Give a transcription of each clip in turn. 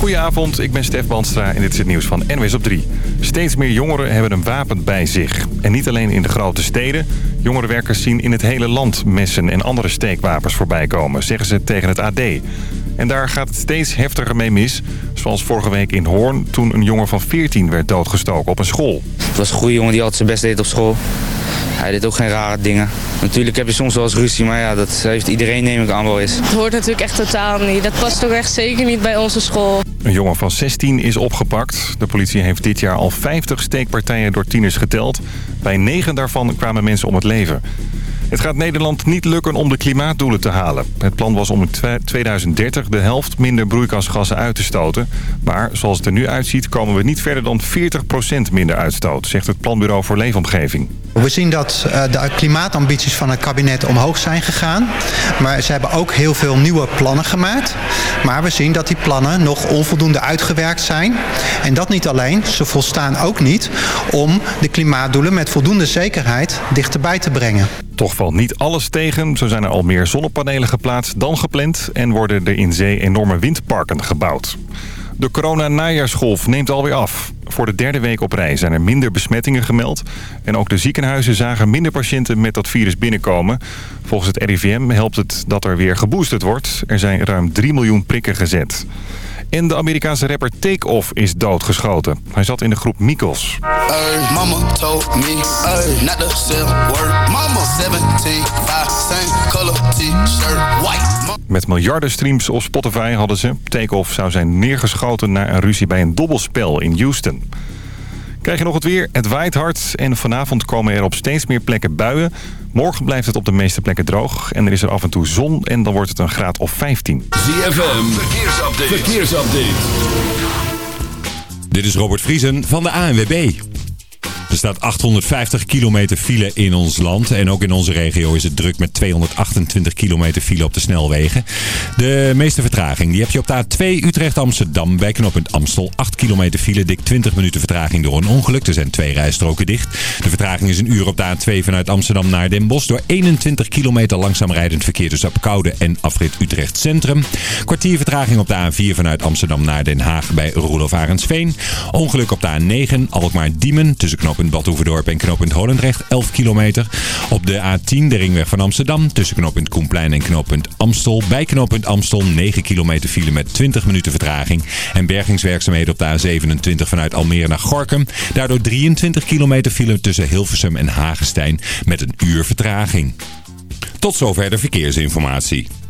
Goedenavond, ik ben Stef Bandstra en dit is het nieuws van NWS op 3. Steeds meer jongeren hebben een wapen bij zich. En niet alleen in de grote steden. Jongerenwerkers zien in het hele land messen en andere steekwapens voorbij komen, zeggen ze tegen het AD. En daar gaat het steeds heftiger mee mis. Zoals vorige week in Hoorn, toen een jongen van 14 werd doodgestoken op een school. Het was een goede jongen die altijd zijn best deed op school. Hij deed ook geen rare dingen. Natuurlijk heb je soms wel eens ruzie, maar ja, dat heeft iedereen neem ik aan wel eens. Het hoort natuurlijk echt totaal niet. Dat past ook echt zeker niet bij onze school. Een jongen van 16 is opgepakt. De politie heeft dit jaar al 50 steekpartijen door tieners geteld. Bij 9 daarvan kwamen mensen om het leven. Het gaat Nederland niet lukken om de klimaatdoelen te halen. Het plan was om in 2030 de helft minder broeikasgassen uit te stoten. Maar zoals het er nu uitziet komen we niet verder dan 40% minder uitstoot... zegt het Planbureau voor Leefomgeving. We zien dat uh, de klimaatambities van het kabinet omhoog zijn gegaan. Maar ze hebben ook heel veel nieuwe plannen gemaakt. Maar we zien dat die plannen nog onvoldoende uitgewerkt zijn. En dat niet alleen, ze volstaan ook niet om de klimaatdoelen met voldoende zekerheid dichterbij te brengen. Toch valt niet alles tegen. Zo zijn er al meer zonnepanelen geplaatst dan gepland... en worden er in zee enorme windparken gebouwd. De corona-najaarsgolf neemt alweer af. Voor de derde week op rij zijn er minder besmettingen gemeld. En ook de ziekenhuizen zagen minder patiënten met dat virus binnenkomen. Volgens het RIVM helpt het dat er weer geboosterd wordt. Er zijn ruim 3 miljoen prikken gezet. En de Amerikaanse rapper Takeoff is doodgeschoten. Hij zat in de groep Mikos. Hey, mama told me, hey, not to sell word. Mama 17, 5, same color t-shirt, white. Met miljarden streams op Spotify hadden ze. Takeoff zou zijn neergeschoten na een ruzie bij een dobbelspel in Houston. Krijg je nog het weer? Het waait hard en vanavond komen er op steeds meer plekken buien. Morgen blijft het op de meeste plekken droog en er is er af en toe zon en dan wordt het een graad of 15. ZFM, verkeersupdate. verkeersupdate. Dit is Robert Vriesen van de ANWB. Er staat 850 kilometer file in ons land. En ook in onze regio is het druk met 228 kilometer file op de snelwegen. De meeste vertraging die heb je op de A2 Utrecht-Amsterdam. Bij knooppunt Amstel 8 kilometer file. Dik 20 minuten vertraging door een ongeluk. Er zijn twee rijstroken dicht. De vertraging is een uur op de A2 vanuit Amsterdam naar Den Bosch. Door 21 kilometer langzaam rijdend verkeer tussen Apkoude en afrit Utrecht Centrum. Kwartier vertraging op de A4 vanuit Amsterdam naar Den Haag bij Roelof Arendsveen. Ongeluk op de A9 Alkmaar-Diemen tussen knooppunt knooppunt Badhoevedorp en knooppunt Holendrecht 11 kilometer. Op de A10 de ringweg van Amsterdam tussen knooppunt Koenplein en knooppunt Amstel. Bij knooppunt Amstel 9 kilometer file met 20 minuten vertraging. En bergingswerkzaamheden op de A27 vanuit Almere naar Gorkum. Daardoor 23 kilometer file tussen Hilversum en Hagestein met een uur vertraging. Tot zover de verkeersinformatie.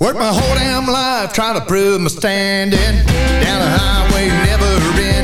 Worked my whole damn life trying to prove my standing. Down a highway never ending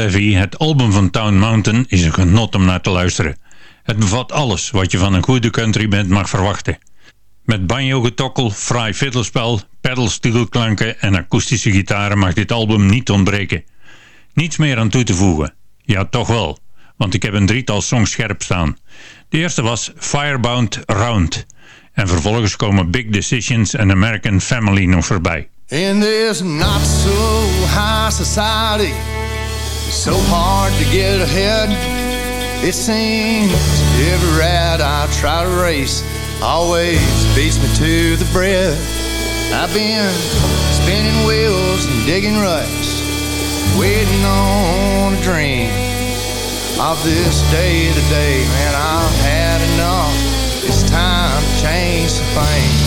Het album van Town Mountain, is een genot om naar te luisteren. Het bevat alles wat je van een goede countryband mag verwachten. Met banjo-getokkel, fraai fiddlespel, pedalsteelklanken en akoestische gitaren mag dit album niet ontbreken. Niets meer aan toe te voegen. Ja, toch wel, want ik heb een drietal songs scherp staan. De eerste was Firebound Round. En vervolgens komen Big Decisions en American Family nog voorbij. In this not so high society, it's so hard to get ahead. It seems every rat I try to race always beats me to the bread. I've been spinning wheels and digging ruts, waiting on a dream of this day to day. Man, I've had enough. It's time to change some things.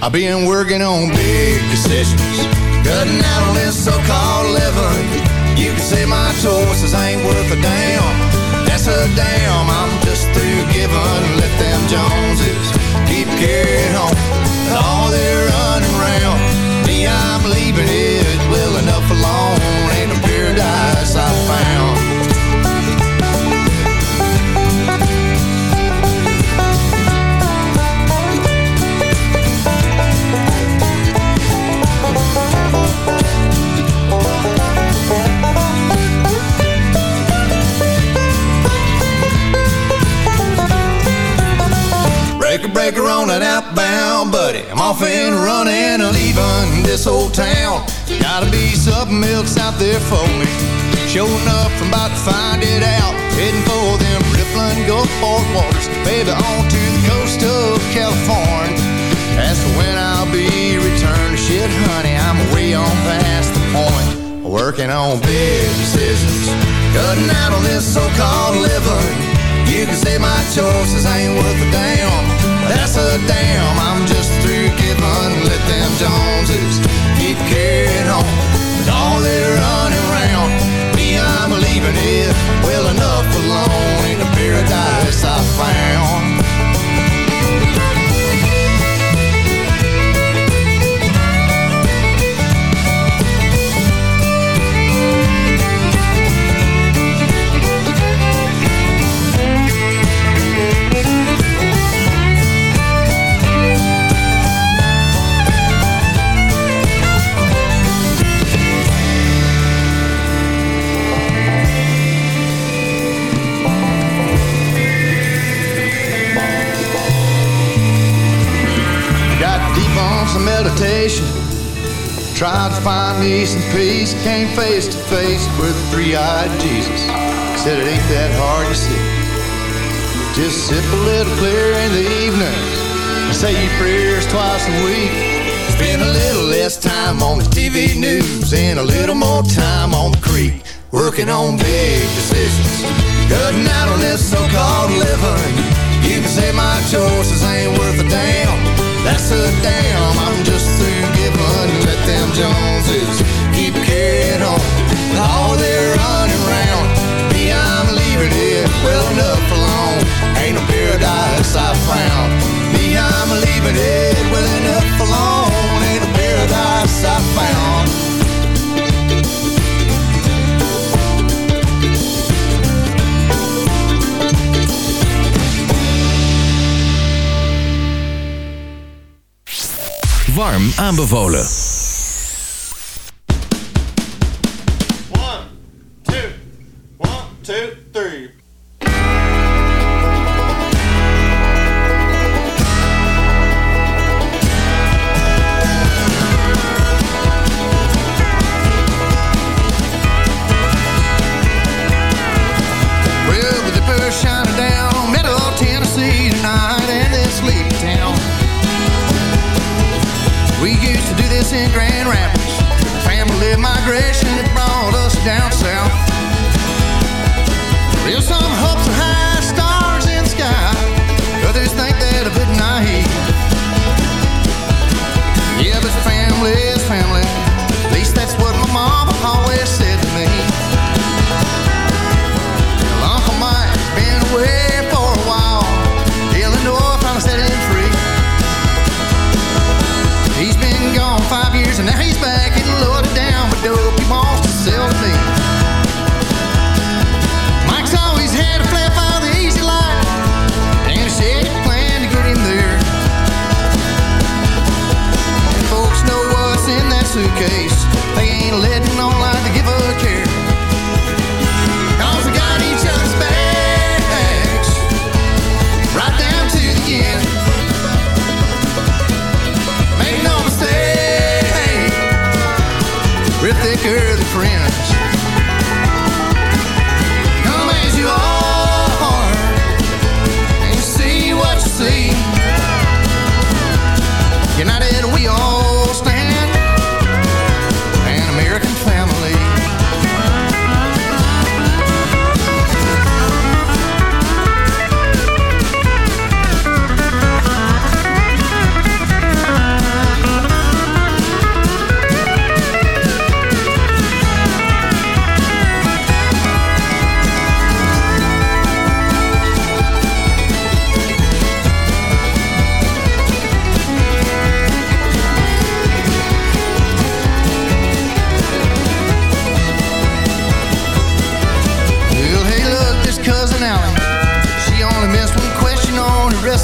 I've been working on big decisions, cutting out on this so-called living. You can say my choices ain't worth a damn. That's a damn. I'm just through giving. Let them Joneses keep carrying on. All they're running around. Me, I'm leaving it well enough alone. Ain't no paradise I found. Breaker on that outbound, buddy. I'm off and running, leaving this old town. Gotta be something else out there for me. Showing up from about to find it out. Heading for them rippling Gulfport waters. Baby, on to the coast of California. For when I'll be returning, shit, honey, I'm way on past the point. Working on big decisions. Cutting out on this so-called living. You can say my choices ain't worth a damn. That's a damn. I'm just through giving. Let them Joneses keep carrying on. With all they're running around. Me, I'm leaving it well enough alone. In the paradise I found. Me some peace. Came face to face with three-eyed Jesus. Said it ain't that hard to see. Just sip a little clear in the evenings. And say your prayers twice a week. Spend a little less time on the TV news and a little more time on the creek. Working on big decisions. Cutting out on this so-called living. You can say my choices ain't worth a damn. That's a damn. I'm just through giving. Them Joneses keep carrying on. All they're running around. Me, I'm leaving it well enough alone. Ain't no paradise I found. Me, I'm leaving it well enough alone. Ain't no paradise I found. Warm aanbevolen.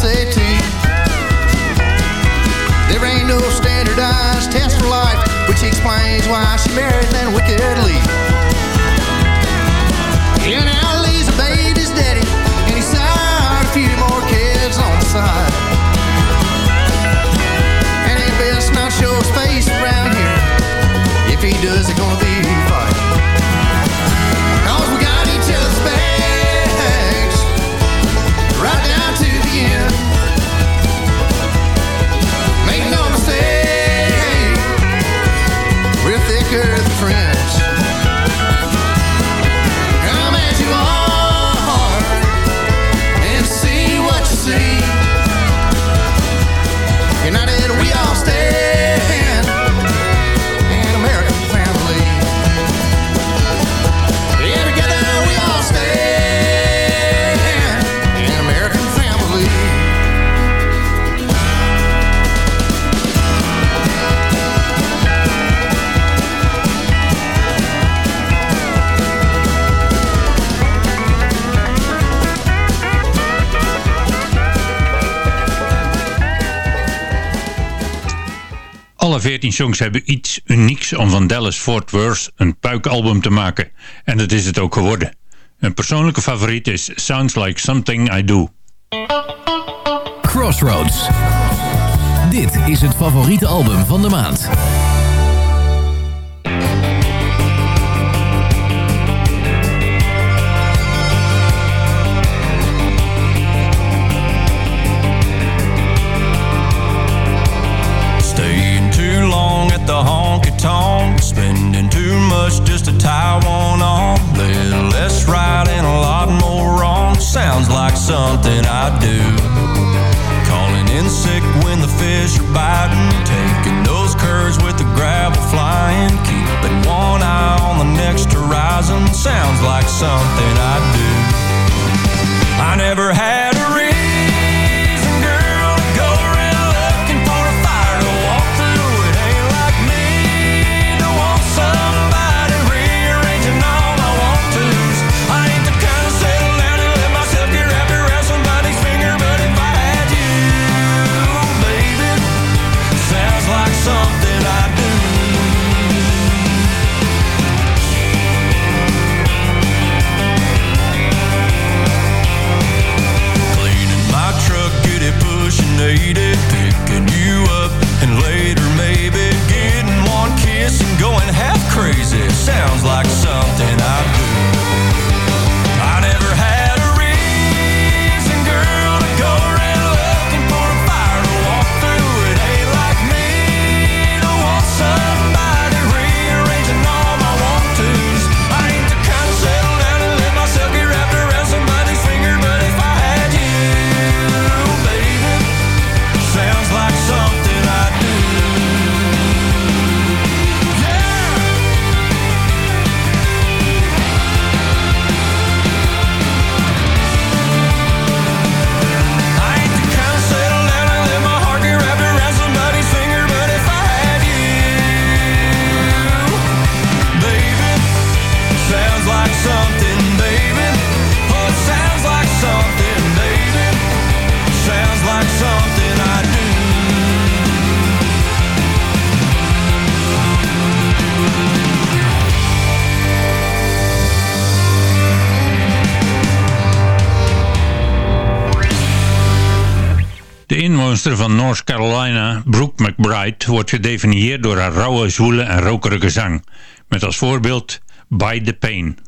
SAT. There ain't no standardized test for life, which explains why she married that wicked Lee. And now Lee's obeyed his daddy, and he signed a few more kids on the side. And he best not show his face around here. If he does, he's gonna veertien songs hebben iets unieks om van Dallas Fort Worth een puikalbum te maken. En dat is het ook geworden. Een persoonlijke favoriet is Sounds Like Something I Do. Crossroads. Dit is het favoriete album van de maand. Bright wordt gedefinieerd door haar rauwe, zwoele en rokerige zang. Met als voorbeeld By the Pain.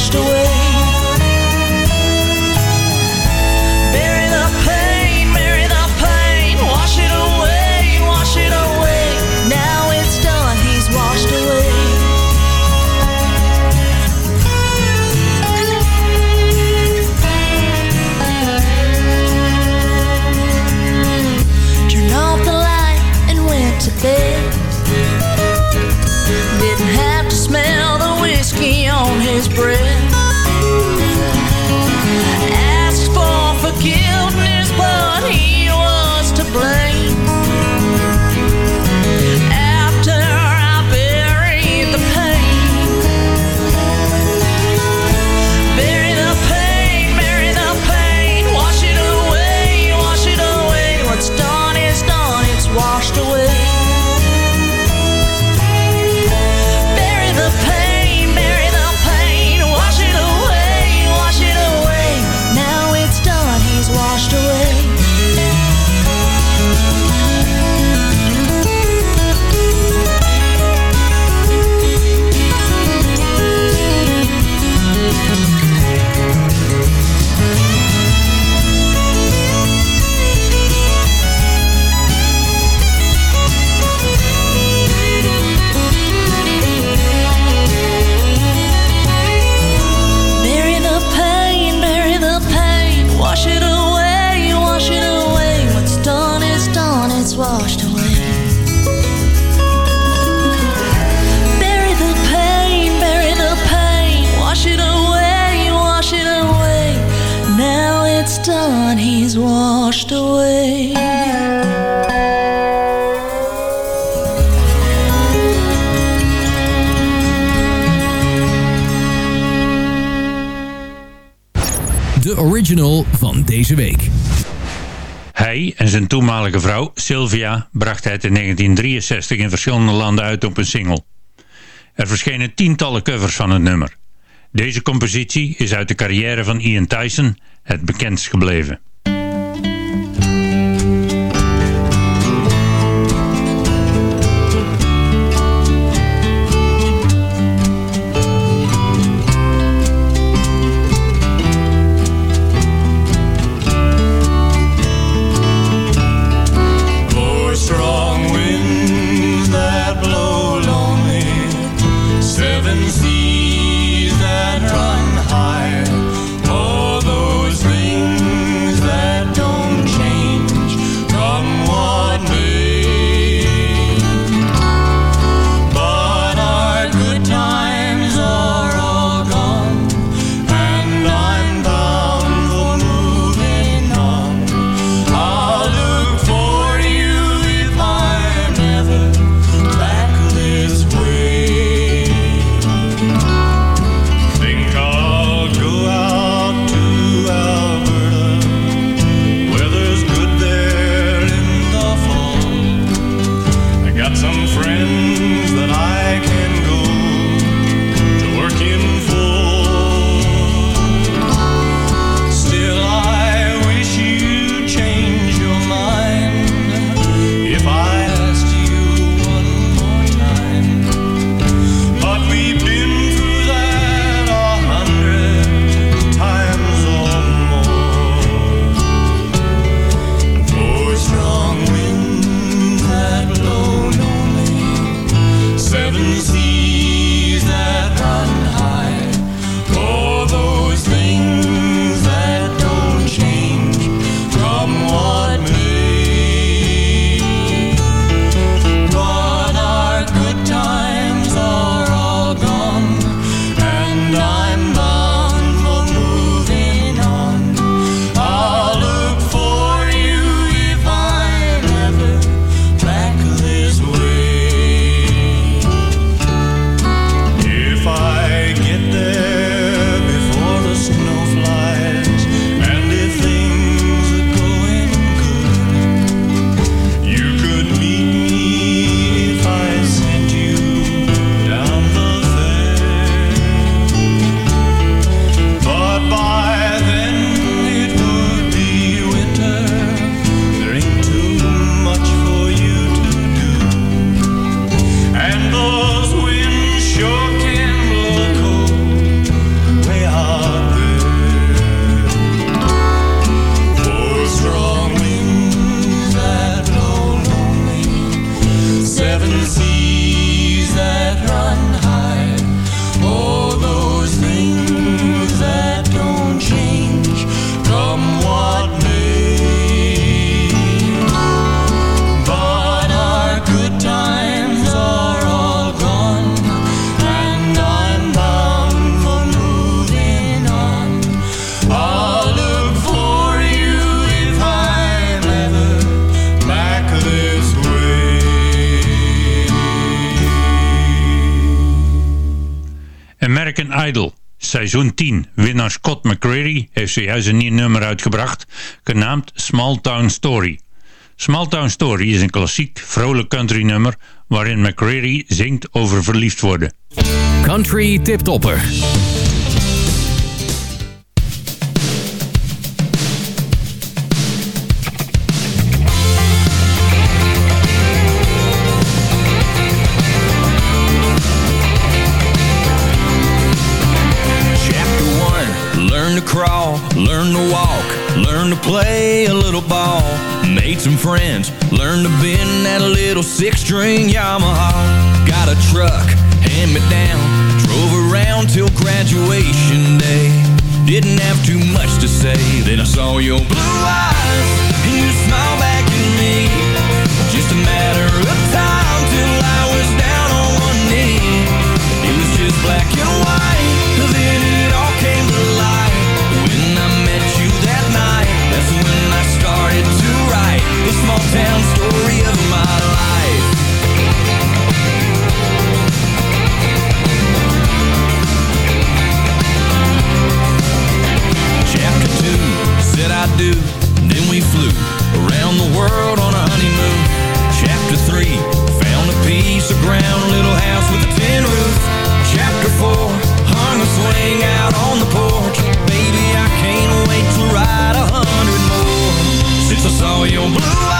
washed away. De original van deze week. Hij en zijn toenmalige vrouw Sylvia brachten het in 1963 in verschillende landen uit op een single. Er verschenen tientallen covers van het nummer. Deze compositie is uit de carrière van Ian Tyson het bekendst gebleven. American Idol. Seizoen 10. Winnaar Scott McCreery heeft zojuist een nieuw nummer uitgebracht, genaamd Small Town Story. Small Town Story is een klassiek, vrolijk country nummer waarin McCreery zingt over verliefd worden. Country Tiptopper. Ball. Made some friends, learned to bend that little six-string Yamaha. Got a truck, hand me down, drove around till graduation day. Didn't have too much to say, then I saw your blue eyes, and you smiled back at me. Just a matter of time till I was down on one knee. It was just black small town story of my life. Chapter two said I do, then we flew around the world on a honeymoon. Chapter three found a piece of ground, little house with a tin roof. Chapter four hung a swing out saw your blue eyes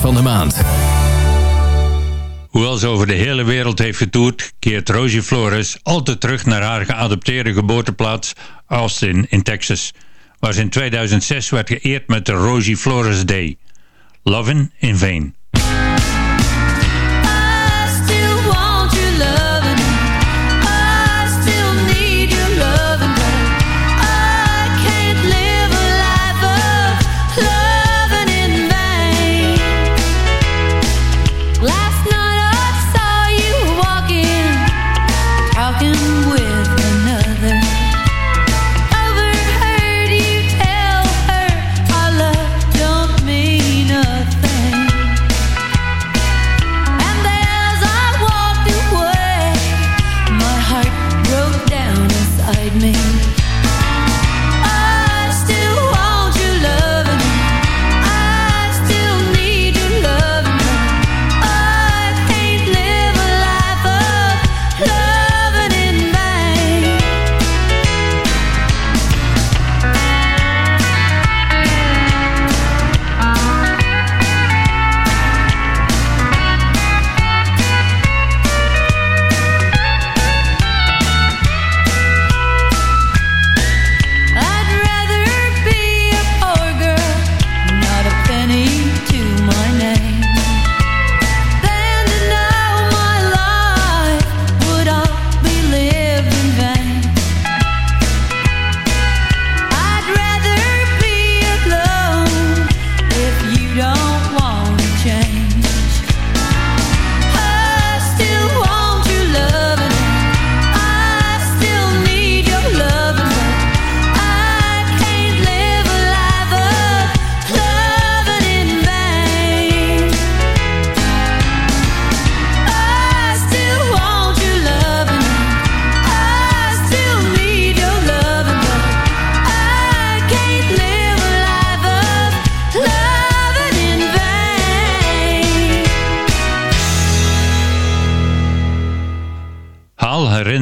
van de maand. Hoewel ze over de hele wereld heeft getoerd, keert Rosie Flores altijd terug naar haar geadopteerde geboorteplaats Austin in Texas, waar ze in 2006 werd geëerd met de Rosie Flores Day. Lovin' in Vain.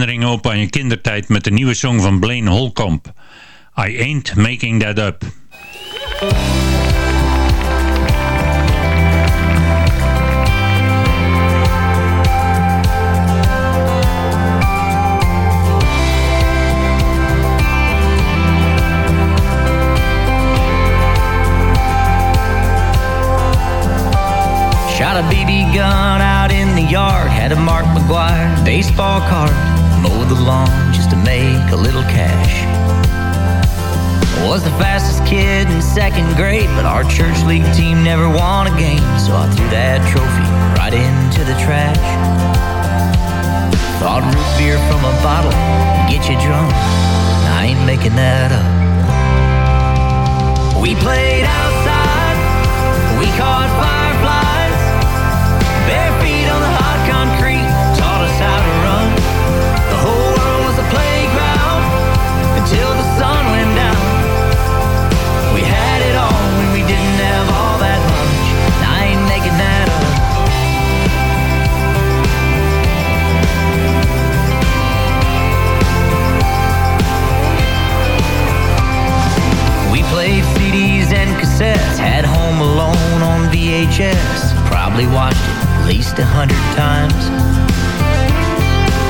Herinneringen op aan je kindertijd met de nieuwe song van Blaine Holcomb. I Ain't Making That Up. Shot a BB gun out in the yard, had a Mark McGuire baseball card, mowed the lawn just to make a little cash. Was the fastest kid in second grade, but our church league team never won a game, so I threw that trophy right into the trash. Thought root beer from a bottle would get you drunk. I ain't making that up. We played outside, we caught fireflies. VHS. Probably watched it at least a hundred times.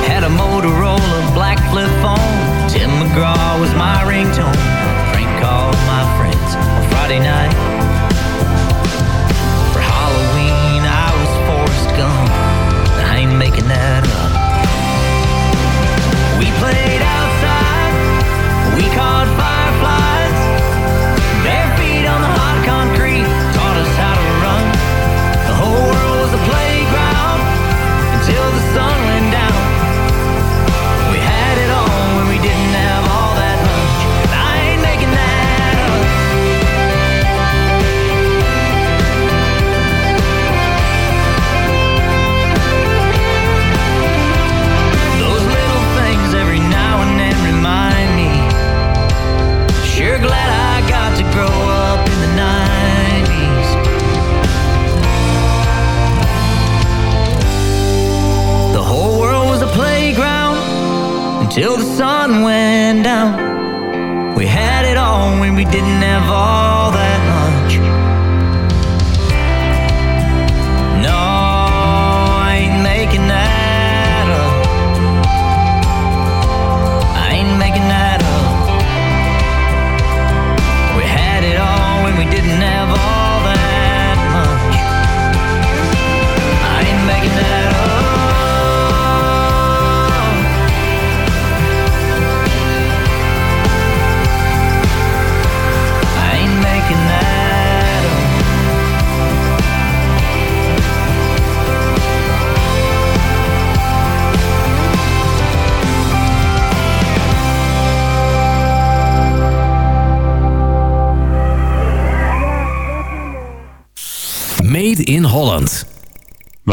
Had a Motorola black flip phone. Tim McGraw was my ringtone. Prank called my friends on Friday night. For Halloween, I was Forrest Gump. I ain't making that up. We played outside.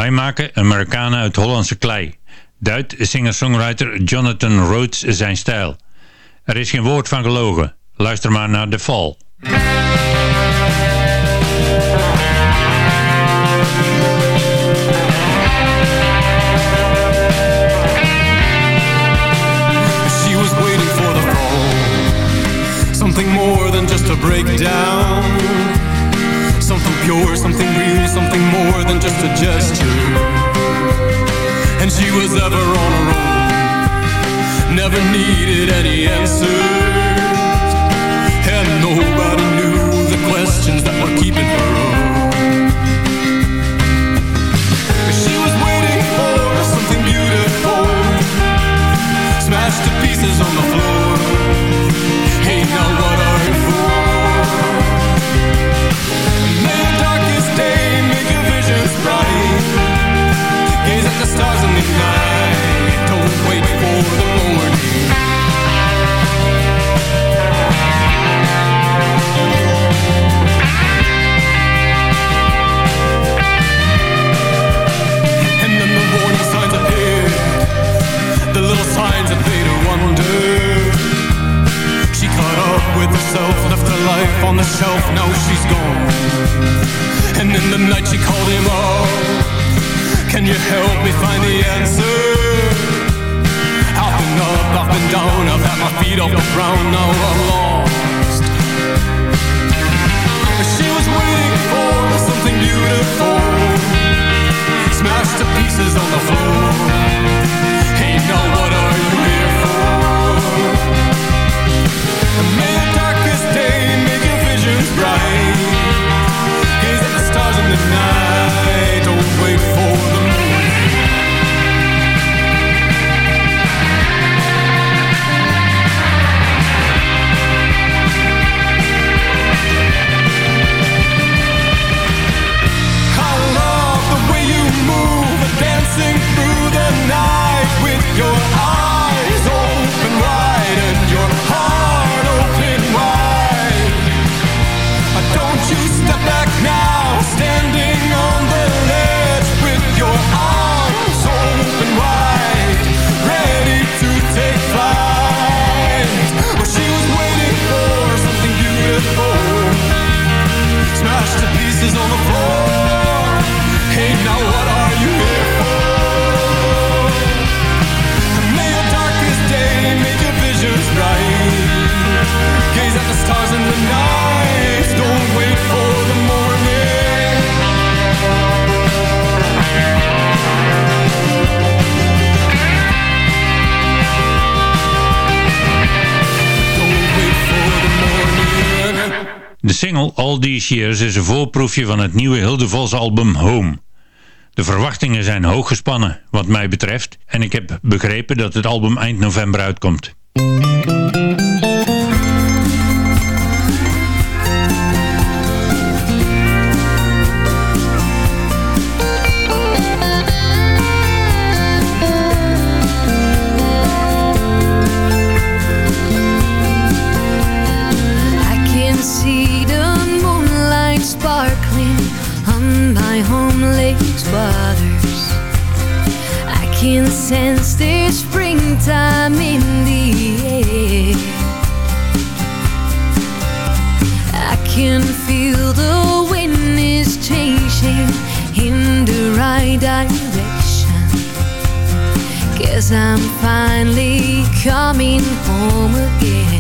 Wij maken Amerikanen uit Hollandse klei. Duidt singer-songwriter Jonathan Rhodes zijn stijl. Er is geen woord van gelogen. Luister maar naar The Fall. Something more than just a gesture. And she was ever on her own. Never needed any answers. And nobody knew the questions that were keeping her up. She was waiting for something beautiful Smashed to pieces on the floor herself Left her life on the shelf, now she's gone. And in the night she called him up. Can you help me find the answer? I've been up, I've been down I've had my feet off the ground, now I'm lost. She was waiting for something beautiful. Smashed to pieces on the floor. Ain't no one All These Years is een voorproefje van het nieuwe Hilde Vos album Home. De verwachtingen zijn hoog gespannen, wat mij betreft, en ik heb begrepen dat het album eind november uitkomt. coming home again.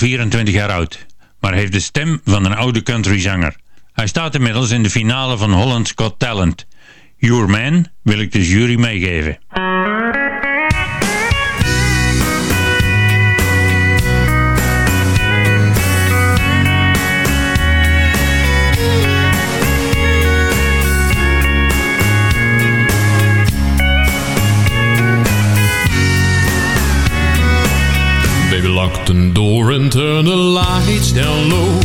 Maar 24 jaar oud, maar heeft de stem van een oude countryzanger. Hij staat inmiddels in de finale van Holland's Got Talent. Your Man wil ik de jury meegeven. Lock the door and turn the lights down low.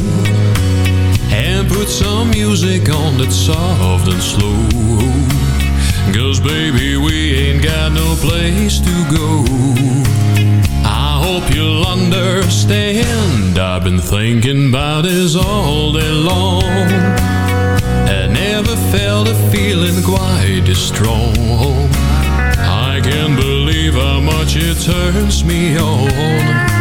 And put some music on that's soft and slow. Cause baby, we ain't got no place to go. I hope you'll understand. I've been thinking about this all day long. I never felt a feeling quite this strong. I can't believe how much it turns me on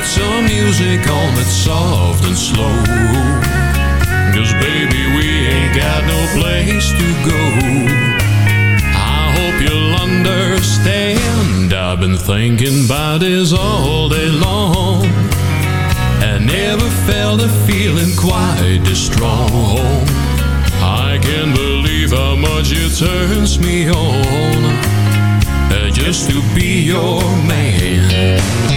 And put some music on that's soft and slow. Cause baby, we ain't got no place to go. I hope you'll understand. I've been thinking about this all day long. I never felt a feeling quite this strong. I can't believe how much it turns me on just to be your man.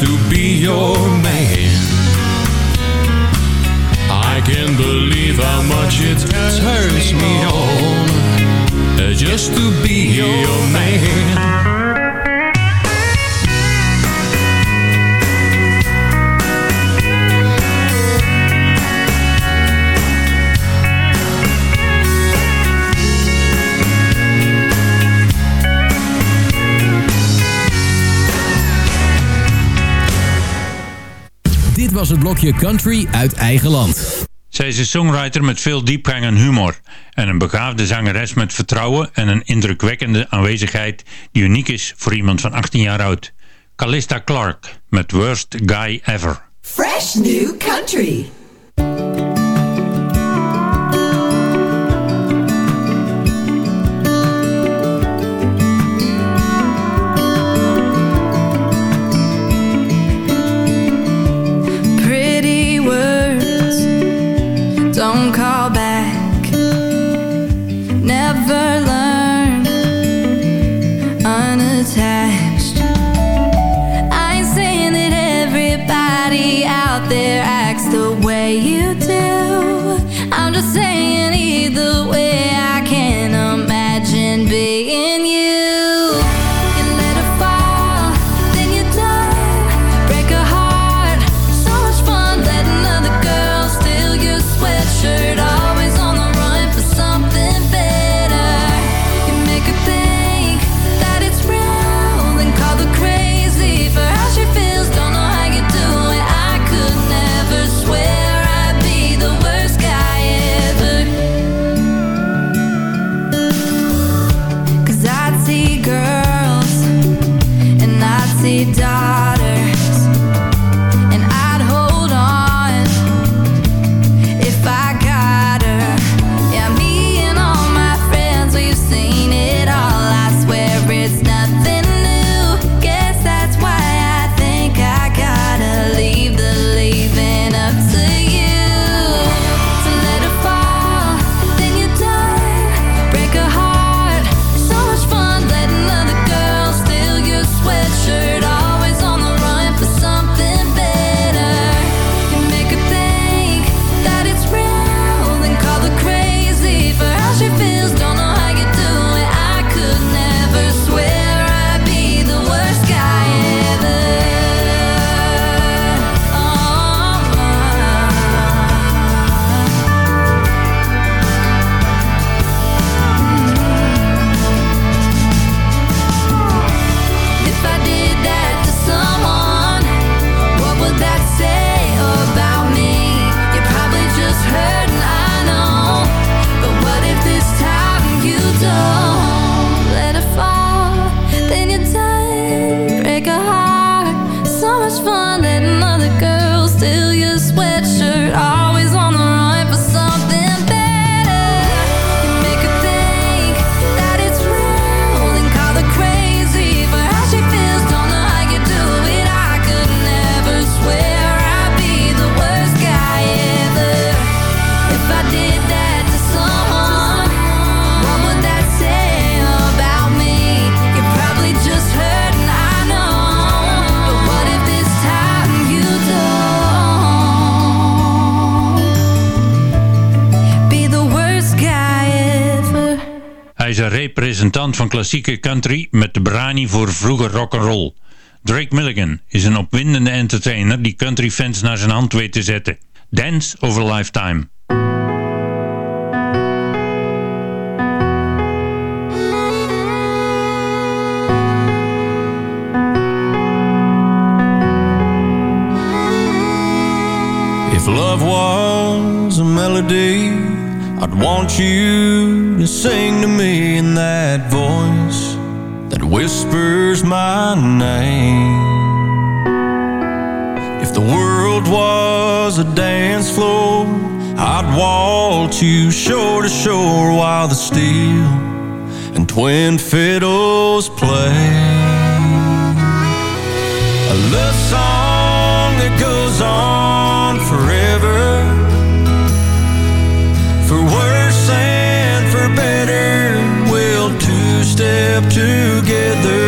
To be was het blokje Country uit eigen land. Zij is een songwriter met veel diepgang en humor. En een begaafde zangeres met vertrouwen en een indrukwekkende aanwezigheid die uniek is voor iemand van 18 jaar oud. Callista Clark met Worst Guy Ever. Fresh new country. Call representant van klassieke country met de brani voor vroeger rock'n'roll. Drake Milligan is een opwindende entertainer die country fans naar zijn hand weet te zetten. Dance a Lifetime. If love was a melody, I'd want you to sing to me in that voice that whispers my name. If the world was a dance floor, I'd waltz you shore to shore while the steel and twin fiddles play. A love song that goes on two-step together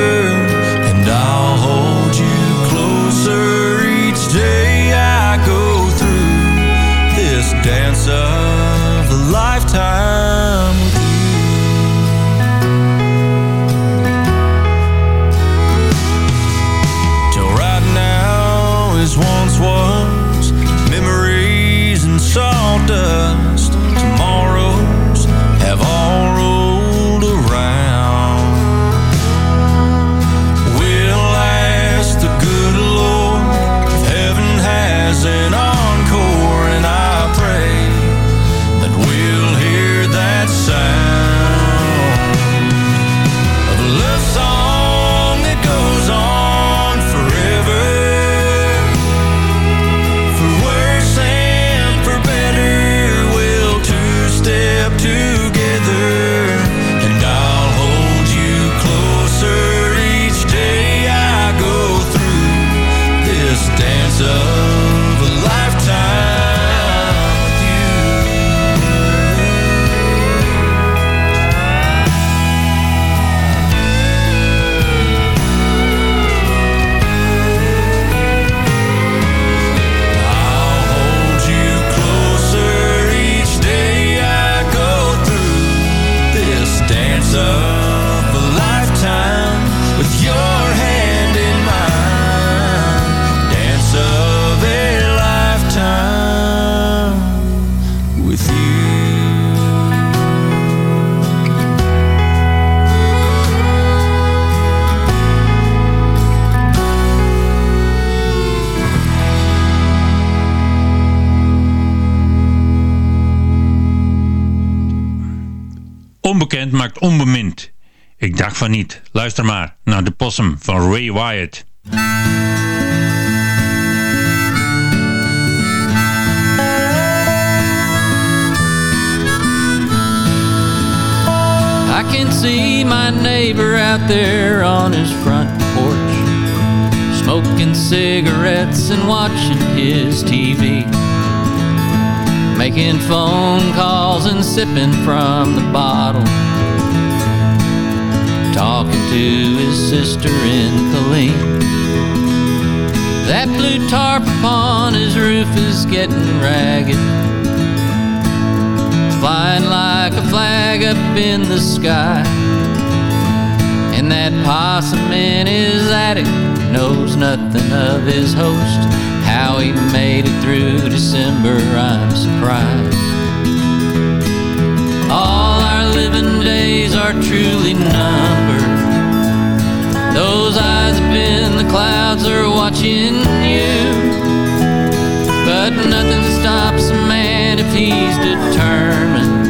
Onbekend maakt onbemind. Ik dacht van niet. Luister maar naar de possum van Ray Wyatt. I can see my neighbor out there on his front porch, smoking cigarettes and watching his TV, making phone calls and sipping from the bottle, talking to his sister in Killeen. That blue tarp upon his roof is getting ragged flying like a flag up in the sky. And that possum in his attic knows nothing of his host. How he made it through December, I'm surprised. All our living days are truly numbered. Those eyes up in the clouds are watching you. But nothing stops a man if he's determined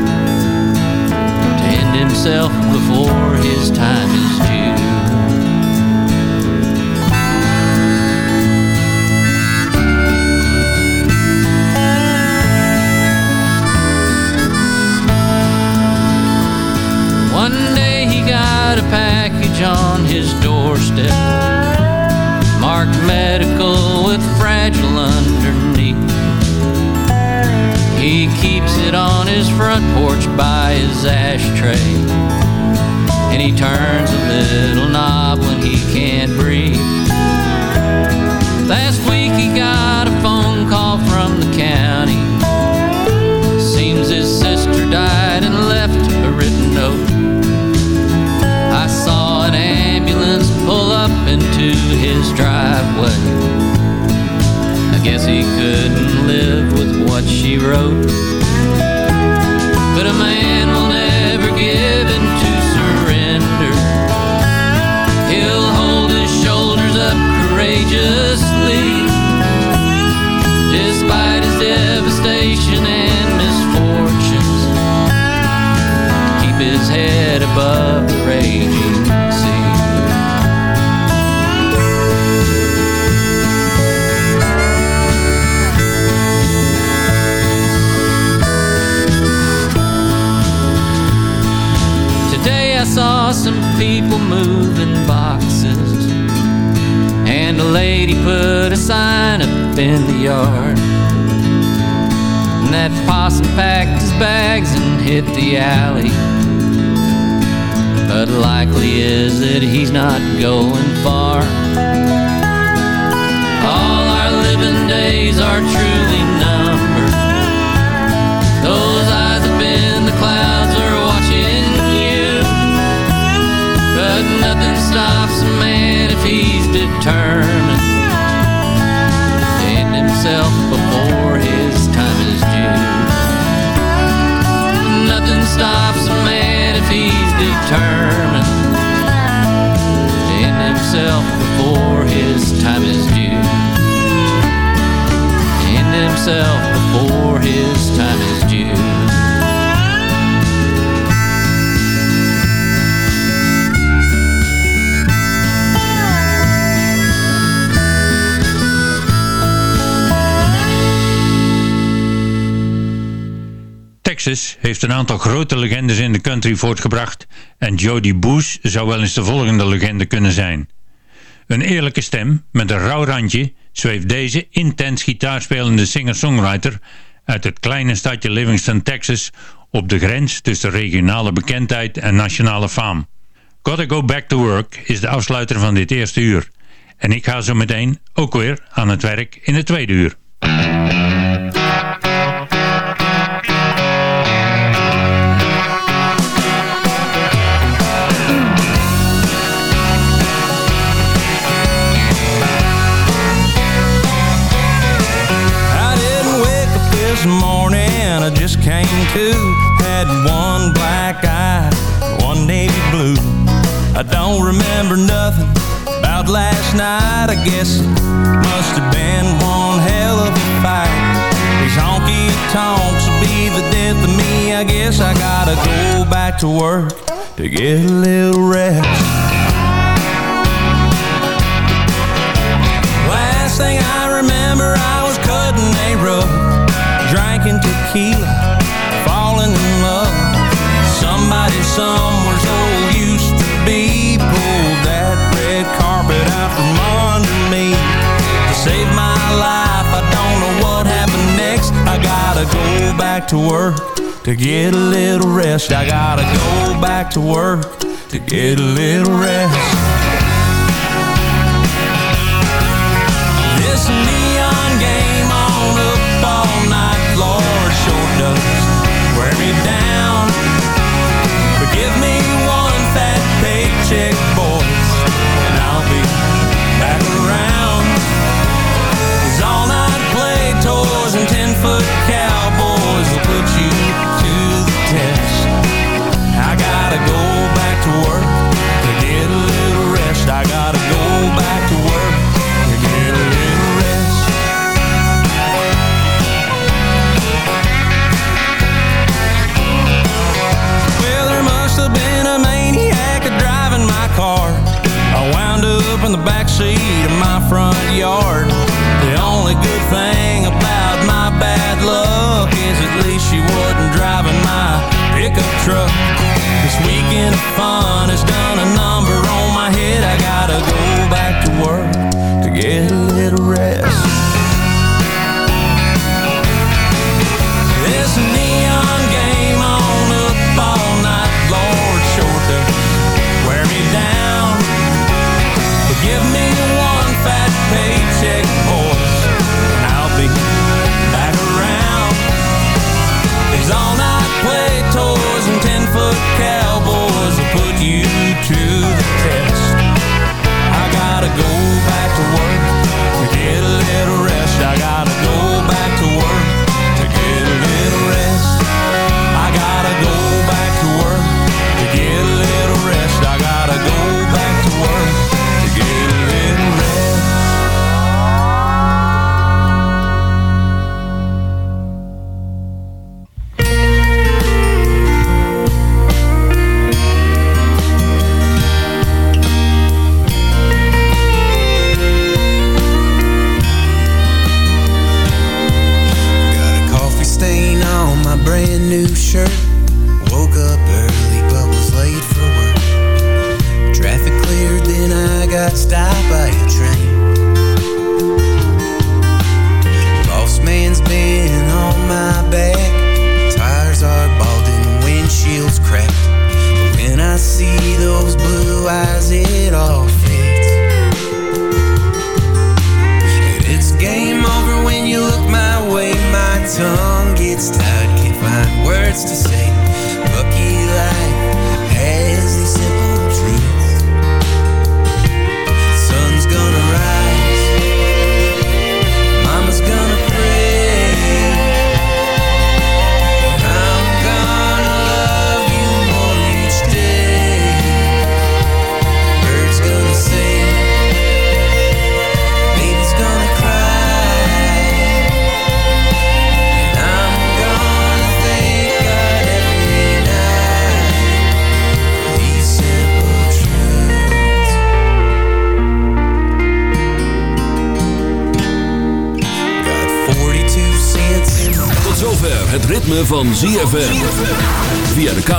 to end himself before his time is due. Doorstep, marked medical with fragile underneath. He keeps it on his front porch by his ashtray. And he turns a little knob when he can't breathe. What she wrote. But a man will never give in to surrender. He'll hold his shoulders up courageously, despite his devastation and misfortunes. Keep his head above the raging I saw some people moving boxes, and a lady put a sign up in the yard. And that possum packed his bags and hit the alley. But likely is that he's not going far. All our living days are truly he's determined to end himself before his time is due. Nothing stops a man if he's determined to end himself before his time is due. End himself before his Heeft een aantal grote legendes in de country voortgebracht en Jody Booth zou wel eens de volgende legende kunnen zijn. Een eerlijke stem met een rauw randje zweeft deze intens gitaarspelende singer-songwriter uit het kleine stadje Livingston, Texas op de grens tussen regionale bekendheid en nationale faam. Gotta Go Back to Work is de afsluiter van dit eerste uur. En ik ga zo meteen ook weer aan het werk in het tweede uur. I don't remember nothing about last night. I guess it must have been one hell of a fight. These honky tonks will be the death of me. I guess I gotta go back to work to get a little rest. Last thing I remember, I was cutting a rug, drinking tequila, falling in love. Somebody somewhere's gotta go back to work to get a little rest. I gotta go back to work to get a little rest. A little rest. This neon game on up all night, Lord, sure does wear me down. But give me one fat paycheck, boys, and I'll be back around. These all night play toys and ten foot cowboys will put you to the test. I gotta go back to work